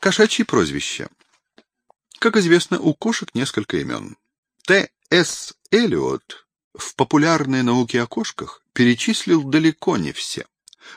Кошачьи прозвища. Как известно, у кошек несколько имен. Т. С. Эллиот в популярной науке о кошках перечислил далеко не все.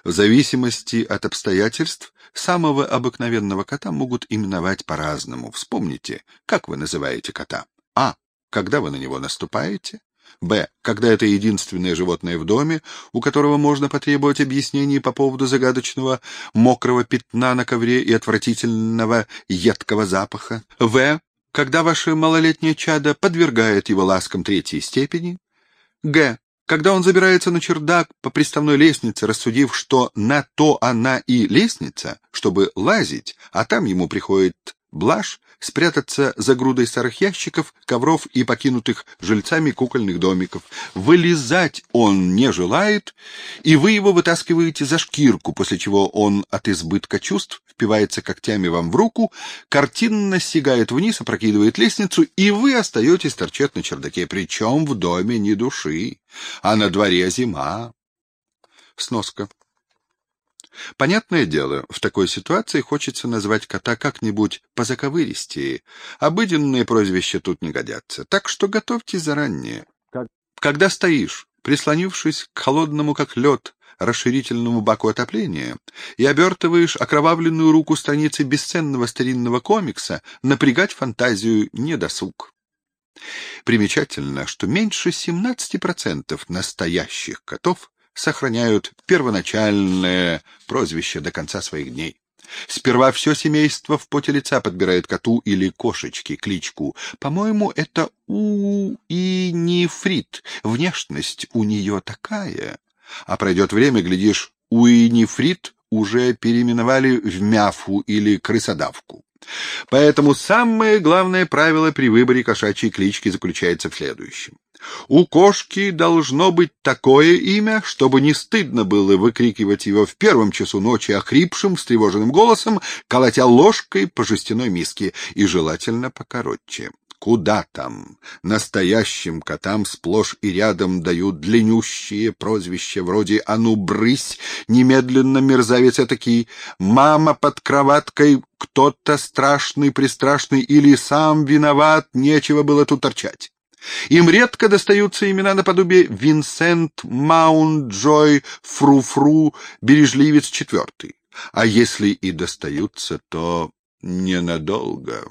В зависимости от обстоятельств самого обыкновенного кота могут именовать по-разному. Вспомните, как вы называете кота. А. Когда вы на него наступаете. Б. Когда это единственное животное в доме, у которого можно потребовать объяснений по поводу загадочного мокрого пятна на ковре и отвратительного едкого запаха. В когда ваше малолетнее чадо подвергает его ласкам третьей степени. Г. Когда он забирается на чердак по приставной лестнице, рассудив, что на то она и лестница, чтобы лазить, а там ему приходит блажь спрятаться за грудой старых ящиков, ковров и покинутых жильцами кукольных домиков. Вылезать он не желает, и вы его вытаскиваете за шкирку, после чего он от избытка чувств впивается когтями вам в руку, картинно сигает вниз, опрокидывает лестницу, и вы остаетесь торчать на чердаке, причем в доме ни души, а на дворе зима. Сноска. Понятное дело, в такой ситуации хочется назвать кота как-нибудь позаковыристее. Обыденные прозвища тут не годятся, так что готовьтесь заранее. Когда стоишь, прислонившись к холодному как лед расширительному баку отопления и обертываешь окровавленную руку страницы бесценного старинного комикса, напрягать фантазию не досуг. Примечательно, что меньше 17% настоящих котов сохраняют первоначальное прозвище до конца своих дней. Сперва все семейство в поте лица подбирает коту или кошечке кличку. По-моему, это у и нефрит. Внешность у нее такая. А пройдет время, глядишь, у и нефрит уже переименовали в мяфу или крысодавку. Поэтому самое главное правило при выборе кошачьей клички заключается в следующем. У кошки должно быть такое имя, чтобы не стыдно было выкрикивать его в первом часу ночи охрипшим, встревоженным голосом, колотя ложкой по жестяной миске, и желательно покороче. Куда там? Настоящим котам сплошь и рядом дают длиннющие прозвища вроде «А ну, брысь!» «Немедленно, мерзавец этакий!» «Мама под кроваткой!» «Кто-то страшный-пристрашный!» или «Сам виноват!» «Нечего было тут торчать!» Им редко достаются имена наподобие Винсент, Маунт, Джой, Фру-Фру, Бережливец четвертый. А если и достаются, то ненадолго.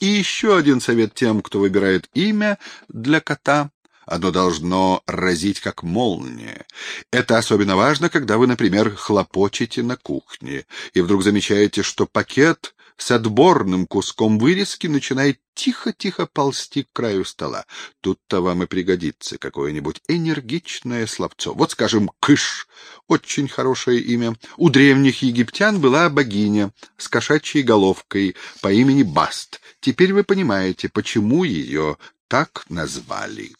И еще один совет тем, кто выбирает имя для кота. Оно должно разить как молния. Это особенно важно, когда вы, например, хлопочете на кухне, и вдруг замечаете, что пакет с отборным куском вырезки начинает тихо-тихо ползти к краю стола. Тут-то вам и пригодится какое-нибудь энергичное словцо. Вот, скажем, Кыш — очень хорошее имя. У древних египтян была богиня с кошачьей головкой по имени Баст. Теперь вы понимаете, почему ее так назвали.